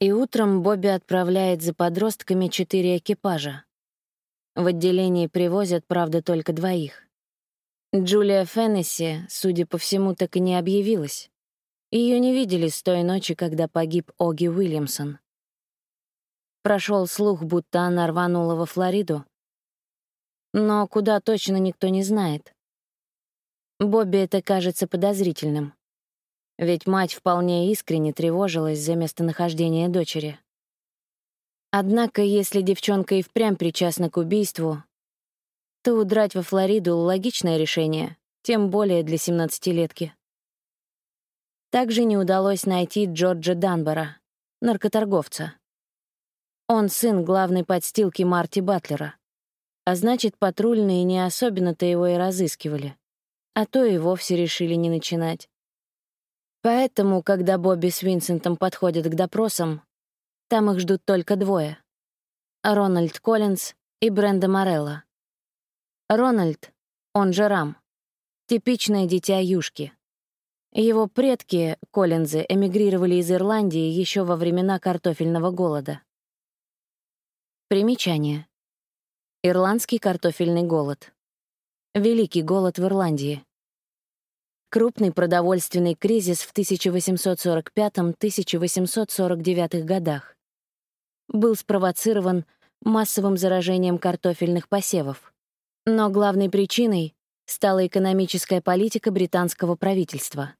И утром Бобби отправляет за подростками четыре экипажа. В отделении привозят, правда, только двоих. Джулия Феннесси, судя по всему, так и не объявилась. Ее не видели с той ночи, когда погиб Оги Уильямсон. Прошел слух, будто она рванула во Флориду. Но куда точно никто не знает. Бобби это кажется подозрительным. Ведь мать вполне искренне тревожилась за местонахождение дочери. Однако, если девчонка и впрямь причастна к убийству, то удрать во Флориду — логичное решение, тем более для семнадцатилетки. Также не удалось найти Джорджа Данбора, наркоторговца. Он сын главной подстилки Марти Батлера. А значит, патрульные не особенно-то его и разыскивали. А то и вовсе решили не начинать. Поэтому, когда Бобби с Винсентом подходят к допросам, там их ждут только двое — Рональд Коллинз и Бренда Морелло. Рональд, он же Рам, типичное дитя Юшки. Его предки, Коллинзы, эмигрировали из Ирландии еще во времена картофельного голода. Примечание. Ирландский картофельный голод. Великий голод в Ирландии. Крупный продовольственный кризис в 1845-1849 годах. Был спровоцирован массовым заражением картофельных посевов. Но главной причиной стала экономическая политика британского правительства.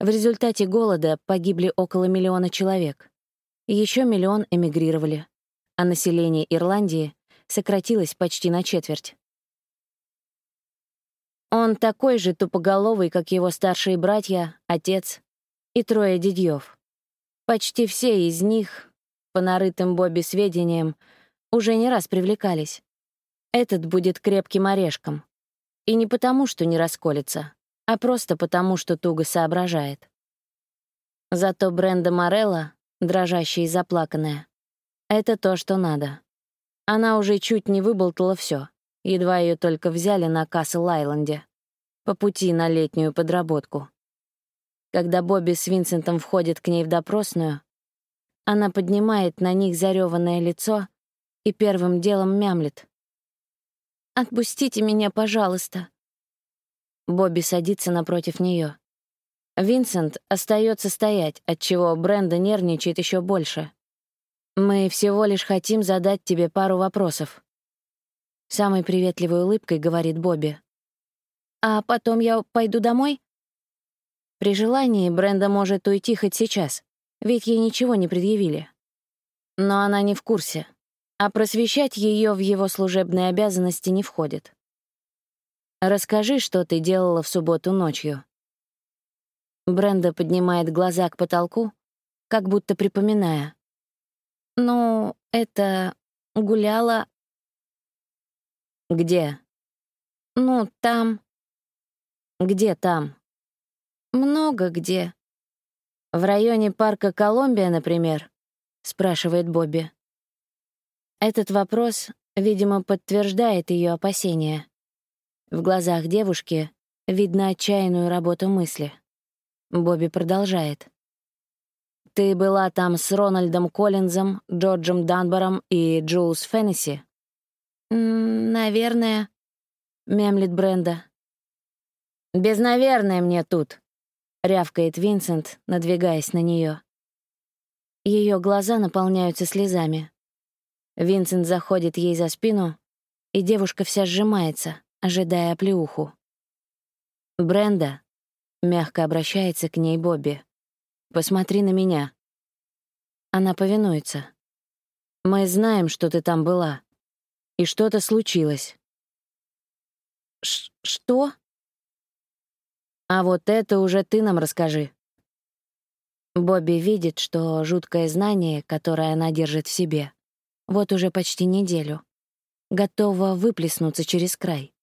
В результате голода погибли около миллиона человек. Еще миллион эмигрировали, а население Ирландии сократилось почти на четверть. Он такой же тупоголовый, как его старшие братья, отец и трое дядьев. Почти все из них, по нарытым Бобби сведениям, уже не раз привлекались. Этот будет крепким орешком. И не потому, что не расколется, а просто потому, что туго соображает. Зато Бренда Морелла, дрожащая и заплаканная, это то, что надо. Она уже чуть не выболтала все, едва ее только взяли на Касл-Айленде, по пути на летнюю подработку. Когда Бобби с Винсентом входят к ней в допросную, она поднимает на них зареванное лицо и первым делом мямлет. «Отпустите меня, пожалуйста». Бобби садится напротив нее. Винсент остается стоять, отчего Бренда нервничает еще больше. «Мы всего лишь хотим задать тебе пару вопросов». Самой приветливой улыбкой говорит Бобби. «А потом я пойду домой?» При желании Бренда может уйти хоть сейчас, ведь ей ничего не предъявили. Но она не в курсе а просвещать ее в его служебные обязанности не входит. «Расскажи, что ты делала в субботу ночью». Бренда поднимает глаза к потолку, как будто припоминая. «Ну, это... гуляла...» «Где?» «Ну, там...» «Где там?» «Много где». «В районе парка Колумбия, например?» — спрашивает Бобби. Этот вопрос, видимо, подтверждает ее опасения. В глазах девушки видно отчаянную работу мысли. Бобби продолжает. «Ты была там с Рональдом Коллинзом, Джорджем Данбором и Джулс Феннесси?» «Наверное», — мямлит Бренда. «Без «наверное» мне тут», — рявкает Винсент, надвигаясь на нее. Ее глаза наполняются слезами. Винсент заходит ей за спину, и девушка вся сжимается, ожидая оплеуху. «Бренда», — мягко обращается к ней Бобби, — «посмотри на меня». Она повинуется. «Мы знаем, что ты там была, и что-то случилось». Ш «Что?» «А вот это уже ты нам расскажи». Бобби видит, что жуткое знание, которое она держит в себе, вот уже почти неделю. Готова выплеснуться через край.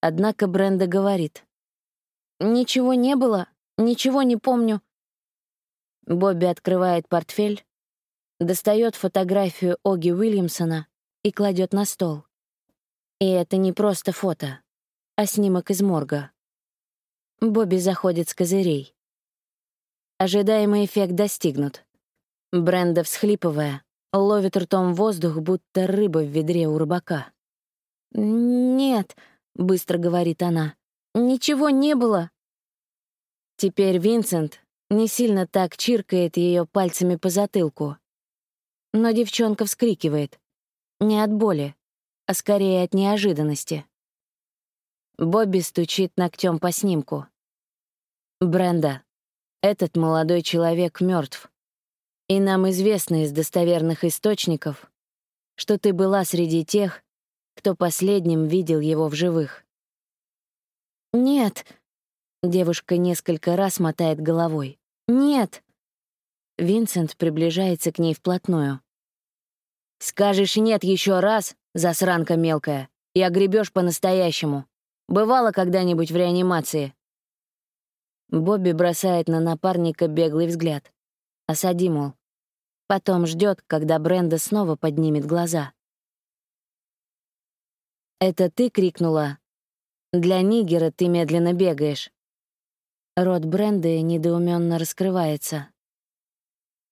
Однако Бренда говорит. «Ничего не было, ничего не помню». Бобби открывает портфель, достает фотографию Оги Уильямсона и кладет на стол. И это не просто фото, а снимок из морга. Бобби заходит с козырей. Ожидаемый эффект достигнут. Бренда, всхлипывая, ловит ртом воздух, будто рыба в ведре у рыбака. «Нет», — быстро говорит она, — «ничего не было». Теперь Винсент не сильно так чиркает ее пальцами по затылку. Но девчонка вскрикивает. Не от боли, а скорее от неожиданности. Бобби стучит ногтем по снимку. «Бренда, этот молодой человек мертв. И нам известно из достоверных источников, что ты была среди тех, кто последним видел его в живых. «Нет», — девушка несколько раз мотает головой. «Нет». Винсент приближается к ней вплотную. «Скажешь «нет» еще раз, засранка мелкая, и огребешь по-настоящему. Бывало когда-нибудь в реанимации?» Бобби бросает на напарника беглый взгляд. Осади, мол. Потом ждет, когда Бренда снова поднимет глаза. «Это ты крикнула? Для Нигера ты медленно бегаешь». Рот Бренды недоуменно раскрывается.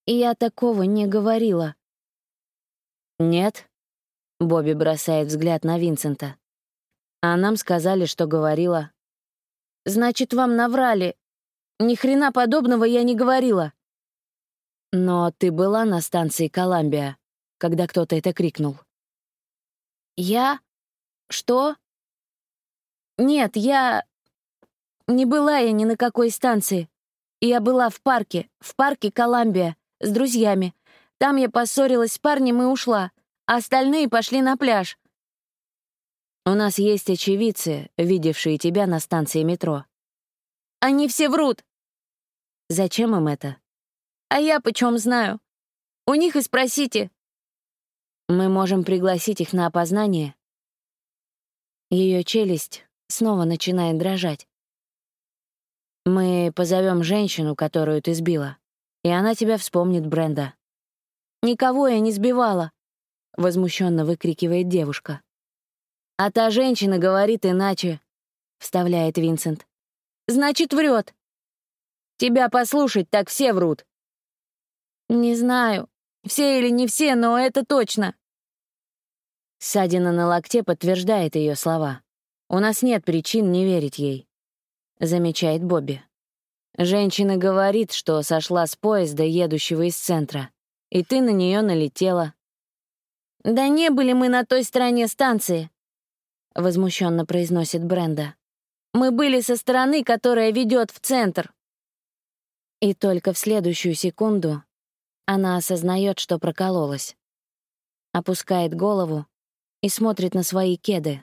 «Я такого не говорила». «Нет?» — Бобби бросает взгляд на Винсента. «А нам сказали, что говорила». «Значит, вам наврали. Ни хрена подобного я не говорила». «Но ты была на станции Коламбия, когда кто-то это крикнул?» «Я? Что?» «Нет, я... Не была я ни на какой станции. Я была в парке, в парке Коламбия, с друзьями. Там я поссорилась с парнем и ушла, а остальные пошли на пляж. У нас есть очевидцы, видевшие тебя на станции метро. Они все врут. Зачем им это? А я почем знаю? У них и спросите. Мы можем пригласить их на опознание. Ее челюсть снова начинает дрожать. Мы позовем женщину, которую ты сбила, и она тебя вспомнит, Бренда. Никого я не сбивала, возмущенно выкрикивает девушка. А та женщина говорит иначе, вставляет Винсент. Значит, врет. Тебя послушать, так все врут. Не знаю, все или не все, но это точно. Ссадина на локте подтверждает ее слова. У нас нет причин не верить ей замечает Бобби. Женщина говорит, что сошла с поезда, едущего из центра, и ты на нее налетела. Да не были мы на той стороне станции, возмущенно произносит Бренда. Мы были со стороны, которая ведет в центр. И только в следующую секунду она осознает, что прокололась. Опускает голову и смотрит на свои кеды.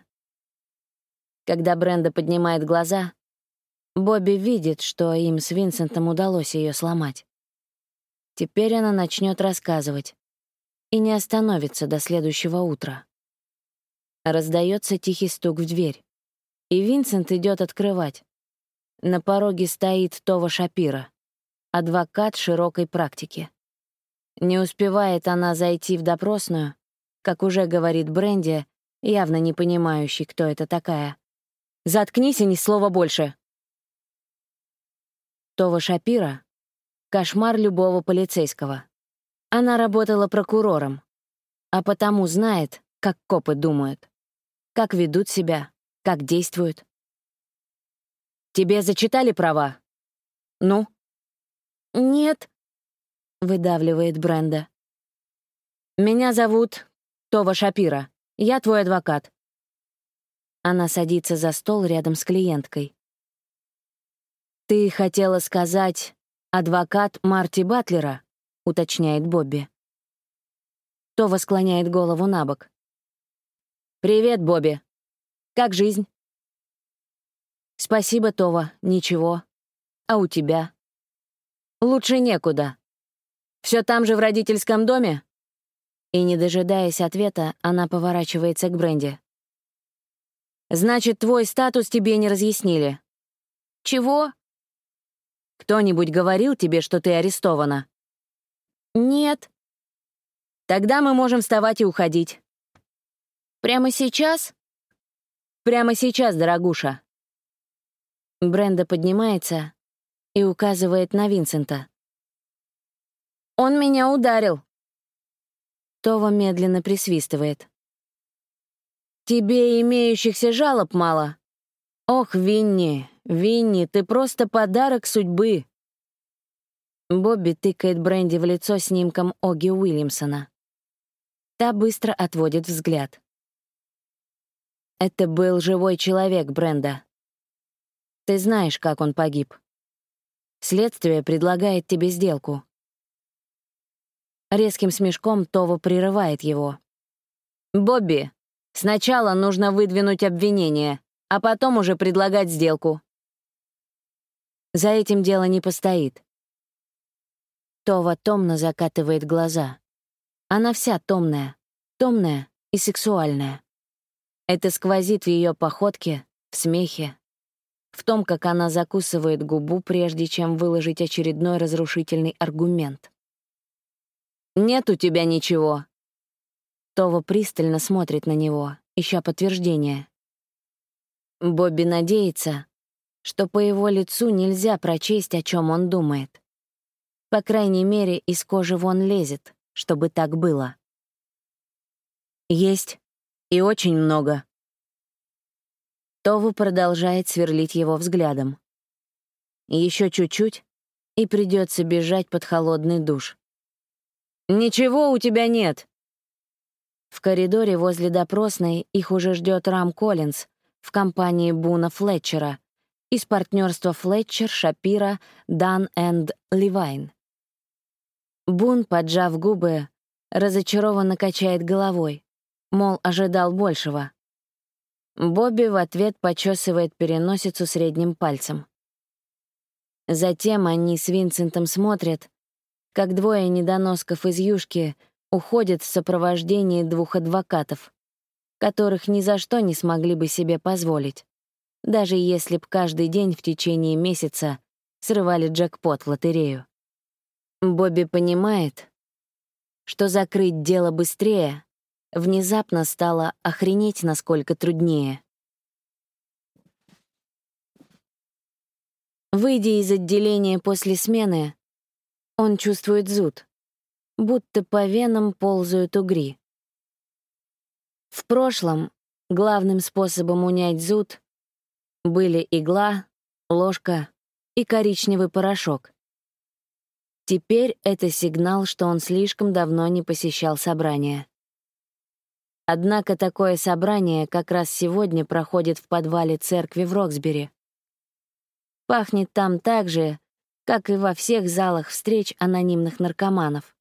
Когда Бренда поднимает глаза, Бобби видит, что им с Винсентом удалось ее сломать. Теперь она начнет рассказывать и не остановится до следующего утра. Раздается тихий стук в дверь, и Винсент идет открывать. На пороге стоит Това Шапира, адвокат широкой практики. Не успевает она зайти в допросную, как уже говорит Бренди, явно не понимающий, кто это такая. «Заткнись и ни слова больше!» Това Шапира — кошмар любого полицейского. Она работала прокурором, а потому знает, как копы думают, как ведут себя, как действуют. «Тебе зачитали права?» «Ну?» «Нет», — выдавливает Бренда. «Меня зовут Това Шапира. Я твой адвокат». Она садится за стол рядом с клиенткой. «Ты хотела сказать адвокат Марти Батлера?» — уточняет Бобби. Това склоняет голову на бок. «Привет, Бобби. Как жизнь?» «Спасибо, Това. Ничего. А у тебя?» «Лучше некуда. Все там же в родительском доме?» И, не дожидаясь ответа, она поворачивается к Бренди. «Значит, твой статус тебе не разъяснили?» «Чего?» Кто-нибудь говорил тебе, что ты арестована? Нет. Тогда мы можем вставать и уходить. Прямо сейчас? Прямо сейчас, дорогуша. Бренда поднимается и указывает на Винсента. Он меня ударил. Това медленно присвистывает. Тебе имеющихся жалоб мало. Ох, Винни, Винни, ты просто подарок судьбы. Бобби тыкает Бренди в лицо снимком Оги Уильямсона. Та быстро отводит взгляд. Это был живой человек, Бренда. Ты знаешь, как он погиб. Следствие предлагает тебе сделку. Резким смешком Това прерывает его. «Бобби, сначала нужно выдвинуть обвинение, а потом уже предлагать сделку». За этим дело не постоит. Това томно закатывает глаза. Она вся томная, томная и сексуальная. Это сквозит в ее походке, в смехе, в том, как она закусывает губу, прежде чем выложить очередной разрушительный аргумент. «Нет у тебя ничего». Това пристально смотрит на него, ища подтверждения. Бобби надеется, что по его лицу нельзя прочесть, о чем он думает. По крайней мере, из кожи вон лезет, чтобы так было. Есть. И очень много. Тову продолжает сверлить его взглядом. Еще чуть-чуть, и придется бежать под холодный душ. «Ничего у тебя нет!» В коридоре возле допросной их уже ждет Рам Коллинз в компании Буна Флетчера из партнерства Флетчер, Шапира, Дан энд Ливайн. Бун, поджав губы, разочарованно качает головой мол, ожидал большего. Бобби в ответ почесывает переносицу средним пальцем. Затем они с Винсентом смотрят, как двое недоносков из Юшки уходят в сопровождении двух адвокатов, которых ни за что не смогли бы себе позволить, даже если б каждый день в течение месяца срывали джекпот в лотерею. Бобби понимает, что закрыть дело быстрее внезапно стало охренеть насколько труднее. Выйдя из отделения после смены, он чувствует зуд, будто по венам ползают угри. В прошлом главным способом унять зуд были игла, ложка и коричневый порошок. Теперь это сигнал, что он слишком давно не посещал собрания. Однако такое собрание как раз сегодня проходит в подвале церкви в Роксбери. Пахнет там так же, как и во всех залах встреч анонимных наркоманов.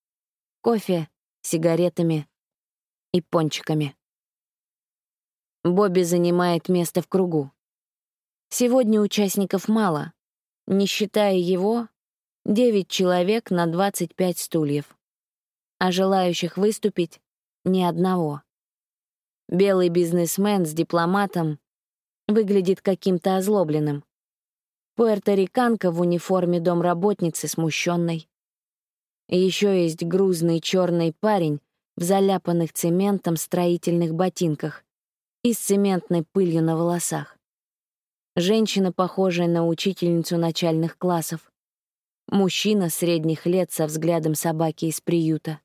Кофе, сигаретами и пончиками. Бобби занимает место в кругу. Сегодня участников мало. Не считая его, 9 человек на 25 стульев. А желающих выступить — ни одного. Белый бизнесмен с дипломатом выглядит каким-то озлобленным. Пуэрториканка в униформе домработницы смущенной. Еще есть грузный черный парень в заляпанных цементом строительных ботинках и с цементной пылью на волосах. Женщина, похожая на учительницу начальных классов. Мужчина средних лет со взглядом собаки из приюта.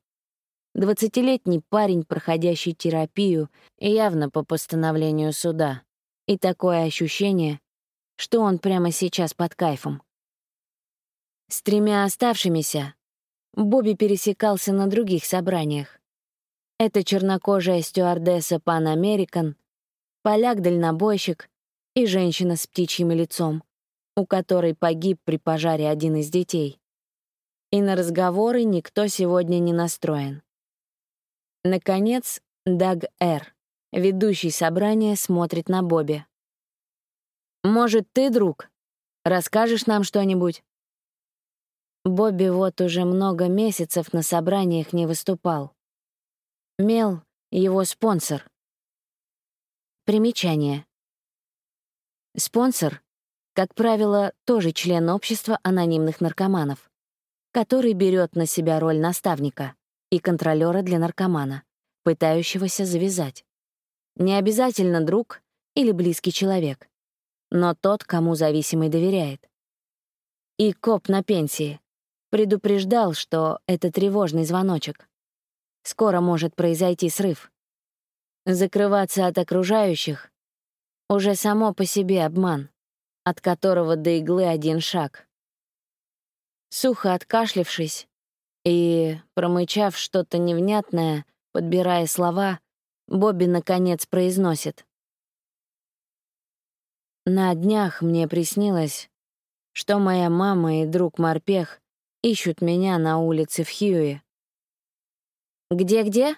Двадцатилетний парень, проходящий терапию, явно по постановлению суда. И такое ощущение, что он прямо сейчас под кайфом. С тремя оставшимися Бобби пересекался на других собраниях. Это чернокожая стюардесса Pan American, поляк-дальнобойщик и женщина с птичьим лицом, у которой погиб при пожаре один из детей. И на разговоры никто сегодня не настроен. Наконец, Даг Р., ведущий собрание, смотрит на Бобби. «Может, ты, друг, расскажешь нам что-нибудь?» Бобби вот уже много месяцев на собраниях не выступал. Мел — его спонсор. Примечание. Спонсор, как правило, тоже член общества анонимных наркоманов, который берет на себя роль наставника и контролера для наркомана, пытающегося завязать. Не обязательно друг или близкий человек, но тот, кому зависимый доверяет. И коп на пенсии, Предупреждал, что это тревожный звоночек. Скоро может произойти срыв. Закрываться от окружающих — уже само по себе обман, от которого до иглы один шаг. Сухо откашлившись и, промычав что-то невнятное, подбирая слова, Бобби, наконец, произносит. На днях мне приснилось, что моя мама и друг Морпех ищут меня на улице в Хьюи. «Где-где?»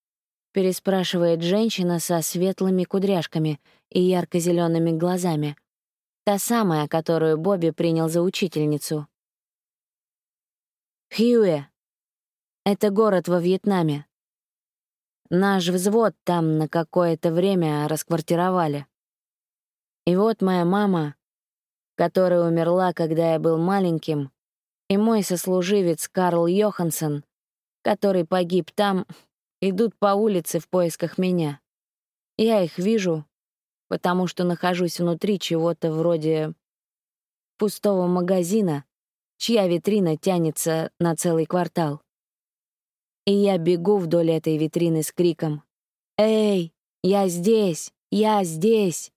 — переспрашивает женщина со светлыми кудряшками и ярко зелеными глазами. Та самая, которую Бобби принял за учительницу. Хьюи — это город во Вьетнаме. Наш взвод там на какое-то время расквартировали. И вот моя мама, которая умерла, когда я был маленьким, и мой сослуживец Карл Йоханссон, который погиб там, идут по улице в поисках меня. Я их вижу, потому что нахожусь внутри чего-то вроде пустого магазина, чья витрина тянется на целый квартал. И я бегу вдоль этой витрины с криком «Эй, я здесь! Я здесь!»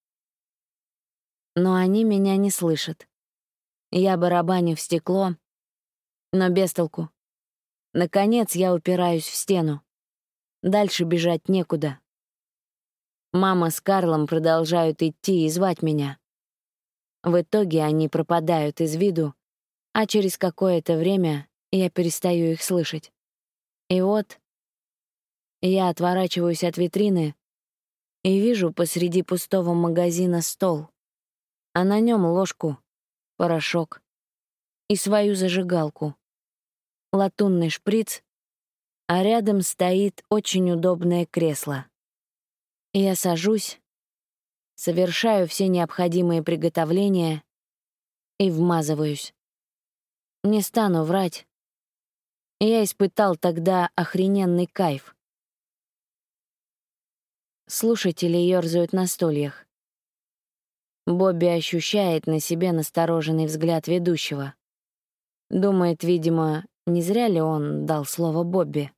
но они меня не слышат. Я барабаню в стекло, но без толку. Наконец я упираюсь в стену. Дальше бежать некуда. Мама с Карлом продолжают идти и звать меня. В итоге они пропадают из виду, а через какое-то время я перестаю их слышать. И вот я отворачиваюсь от витрины и вижу посреди пустого магазина стол а на нем ложку, порошок и свою зажигалку, латунный шприц, а рядом стоит очень удобное кресло. Я сажусь, совершаю все необходимые приготовления и вмазываюсь. Не стану врать. Я испытал тогда охрененный кайф. Слушатели ёрзают на стульях. Бобби ощущает на себе настороженный взгляд ведущего. Думает, видимо, не зря ли он дал слово Бобби.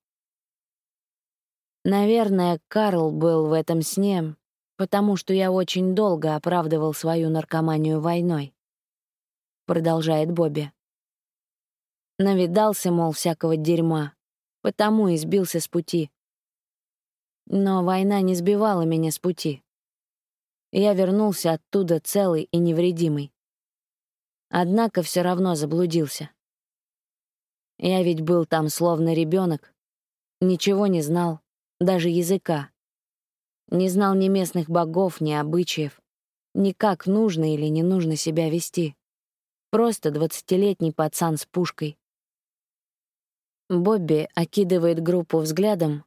Наверное, Карл был в этом сне, потому что я очень долго оправдывал свою наркоманию войной. Продолжает Бобби. Навидался, мол, всякого дерьма, потому и сбился с пути. Но война не сбивала меня с пути я вернулся оттуда целый и невредимый. Однако все равно заблудился. Я ведь был там словно ребенок, ничего не знал, даже языка. Не знал ни местных богов, ни обычаев, ни как нужно или не нужно себя вести. Просто двадцатилетний пацан с пушкой. Бобби окидывает группу взглядом,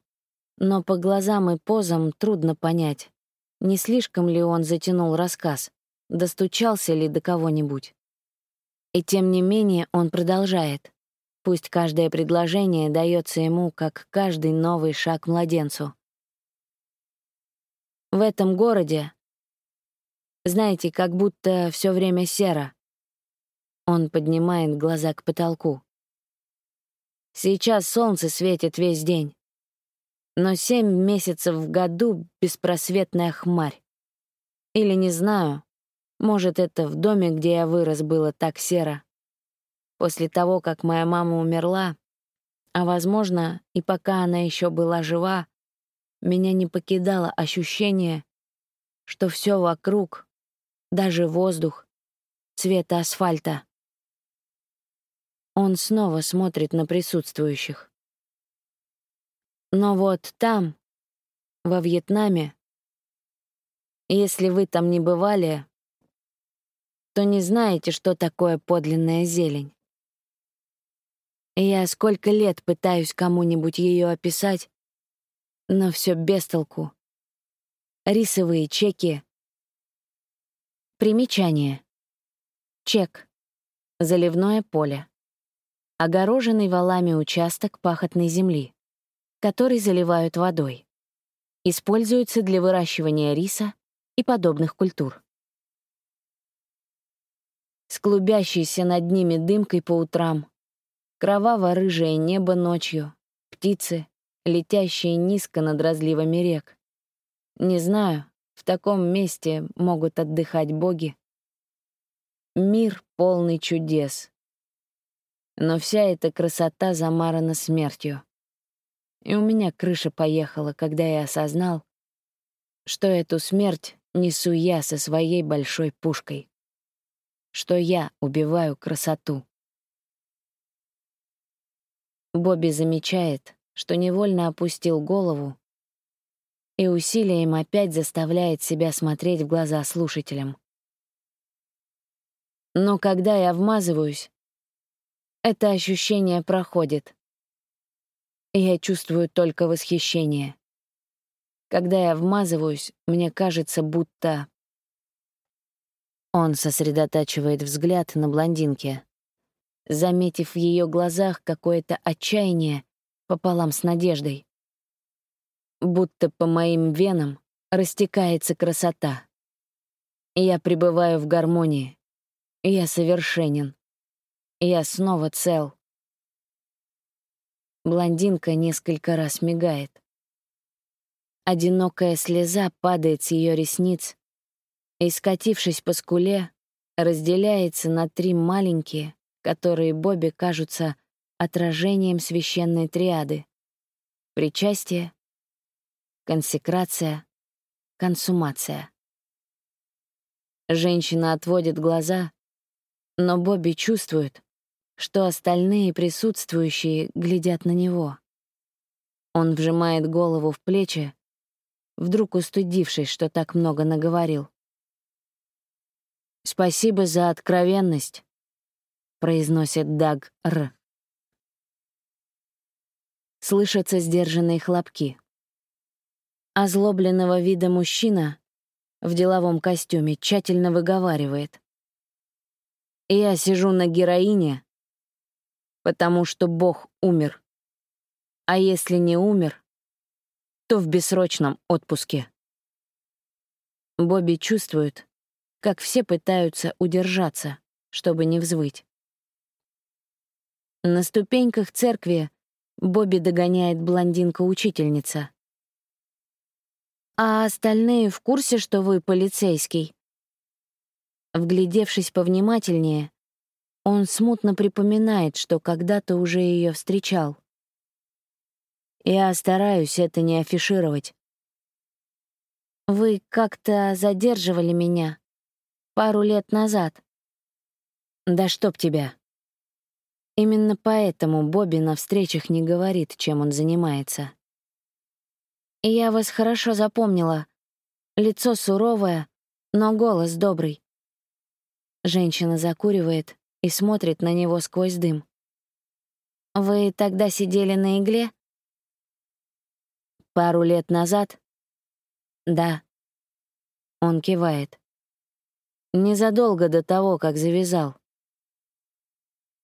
но по глазам и позам трудно понять, не слишком ли он затянул рассказ? Достучался ли до кого-нибудь? И тем не менее он продолжает. Пусть каждое предложение дается ему, как каждый новый шаг младенцу. В этом городе, знаете, как будто все время серо. Он поднимает глаза к потолку. Сейчас солнце светит весь день но семь месяцев в году — беспросветная хмарь. Или не знаю, может, это в доме, где я вырос, было так серо. После того, как моя мама умерла, а, возможно, и пока она еще была жива, меня не покидало ощущение, что все вокруг, даже воздух, цвета асфальта. Он снова смотрит на присутствующих. Но вот там, во Вьетнаме, если вы там не бывали, то не знаете, что такое подлинная зелень. Я сколько лет пытаюсь кому-нибудь ее описать, но все без толку. Рисовые чеки. Примечание. Чек. Заливное поле. Огороженный валами участок пахотной земли который заливают водой. Используются для выращивания риса и подобных культур. С клубящейся над ними дымкой по утрам, Кроваво-рыжее небо ночью, птицы, летящие низко над разливами рек. Не знаю, в таком месте могут отдыхать боги. Мир полный чудес. Но вся эта красота замарана смертью. И у меня крыша поехала, когда я осознал, что эту смерть несу я со своей большой пушкой. Что я убиваю красоту. Бобби замечает, что невольно опустил голову и усилием опять заставляет себя смотреть в глаза слушателям. Но когда я вмазываюсь, это ощущение проходит. И я чувствую только восхищение. Когда я вмазываюсь, мне кажется, будто... Он сосредотачивает взгляд на блондинке. Заметив в ее глазах какое-то отчаяние пополам с надеждой. Будто по моим венам растекается красота. Я пребываю в гармонии. Я совершенен. Я снова цел. Блондинка несколько раз мигает. Одинокая слеза падает с ее ресниц и, скатившись по скуле, разделяется на три маленькие, которые Бобби кажутся отражением священной триады — причастие, консекрация, консумация. Женщина отводит глаза, но Бобби чувствует, что остальные присутствующие глядят на него. Он вжимает голову в плечи, вдруг устыдившись, что так много наговорил. «Спасибо за откровенность», — произносит Даг Р. Слышатся сдержанные хлопки. Озлобленного вида мужчина в деловом костюме тщательно выговаривает. «Я сижу на героине, потому что Бог умер. А если не умер, то в бессрочном отпуске». Бобби чувствует, как все пытаются удержаться, чтобы не взвыть. На ступеньках церкви Бобби догоняет блондинка-учительница. «А остальные в курсе, что вы полицейский?» Вглядевшись повнимательнее, он смутно припоминает, что когда-то уже ее встречал. Я стараюсь это не афишировать. Вы как-то задерживали меня пару лет назад. Да чтоб тебя. Именно поэтому Бобби на встречах не говорит, чем он занимается. «Я вас хорошо запомнила. Лицо суровое, но голос добрый». Женщина закуривает и смотрит на него сквозь дым. «Вы тогда сидели на игле?» «Пару лет назад?» «Да». Он кивает. Незадолго до того, как завязал.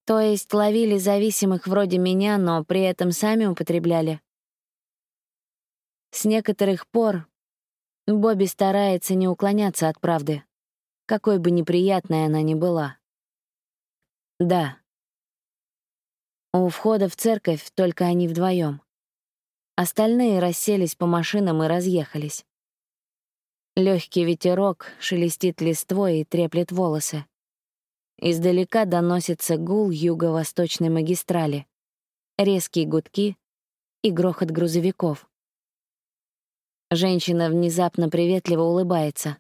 То есть ловили зависимых вроде меня, но при этом сами употребляли. С некоторых пор Бобби старается не уклоняться от правды, какой бы неприятной она ни была. Да. У входа в церковь только они вдвоем. Остальные расселись по машинам и разъехались. Легкий ветерок шелестит листвой и треплет волосы. Издалека доносится гул юго-восточной магистрали, резкие гудки и грохот грузовиков. Женщина внезапно приветливо улыбается.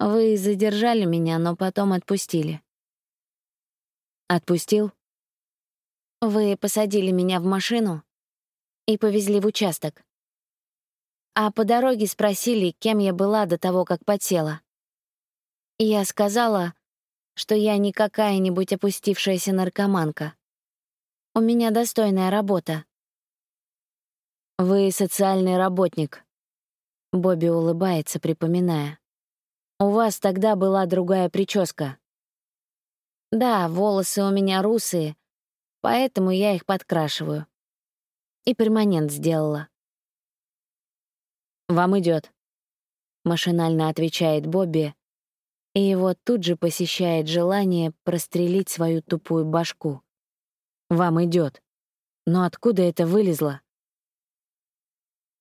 «Вы задержали меня, но потом отпустили». «Отпустил?» «Вы посадили меня в машину и повезли в участок. А по дороге спросили, кем я была до того, как подсела. Я сказала, что я не какая-нибудь опустившаяся наркоманка. У меня достойная работа. Вы социальный работник. Бобби улыбается, припоминая. У вас тогда была другая прическа. Да, волосы у меня русые, поэтому я их подкрашиваю. И перманент сделала. Вам идет. Машинально отвечает Бобби, и его тут же посещает желание прострелить свою тупую башку. Вам идет. Но откуда это вылезло?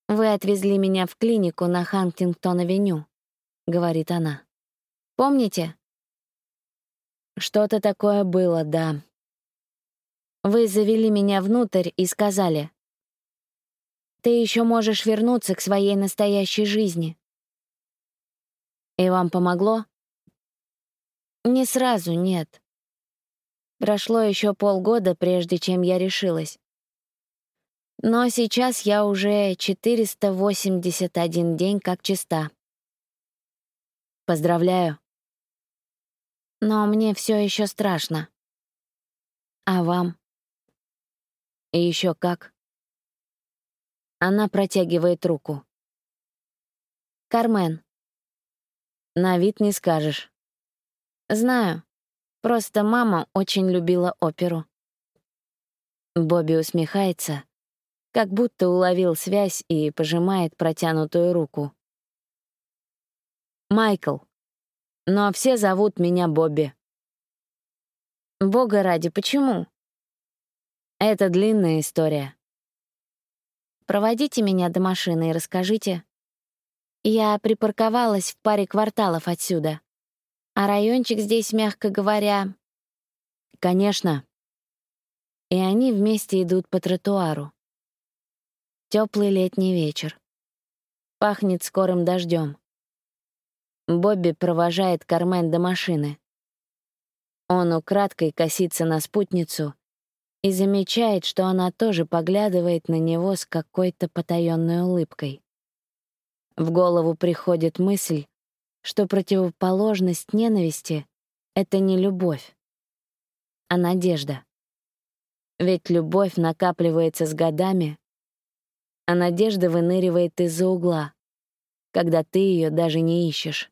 «Вы отвезли меня в клинику на Хантингтон-авеню», — говорит она. «Помните?» «Что-то такое было, да». «Вы завели меня внутрь и сказали, ты еще можешь вернуться к своей настоящей жизни». «И вам помогло?» «Не сразу, нет. Прошло еще полгода, прежде чем я решилась. Но сейчас я уже 481 день как чиста. Поздравляю. Но мне все еще страшно. А вам? И еще как? Она протягивает руку. Кармен. На вид не скажешь. Знаю. Просто мама очень любила оперу. Бобби усмехается, как будто уловил связь и пожимает протянутую руку. «Майкл. Но все зовут меня Бобби». «Бога ради, почему?» «Это длинная история». «Проводите меня до машины и расскажите». Я припарковалась в паре кварталов отсюда. А райончик здесь, мягко говоря... Конечно. И они вместе идут по тротуару. Теплый летний вечер. Пахнет скорым дождем. Бобби провожает Кармен до машины. Он украдкой косится на спутницу и замечает, что она тоже поглядывает на него с какой-то потаённой улыбкой. В голову приходит мысль, что противоположность ненависти — это не любовь, а надежда. Ведь любовь накапливается с годами, а надежда выныривает из-за угла, когда ты ее даже не ищешь.